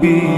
be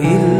إلا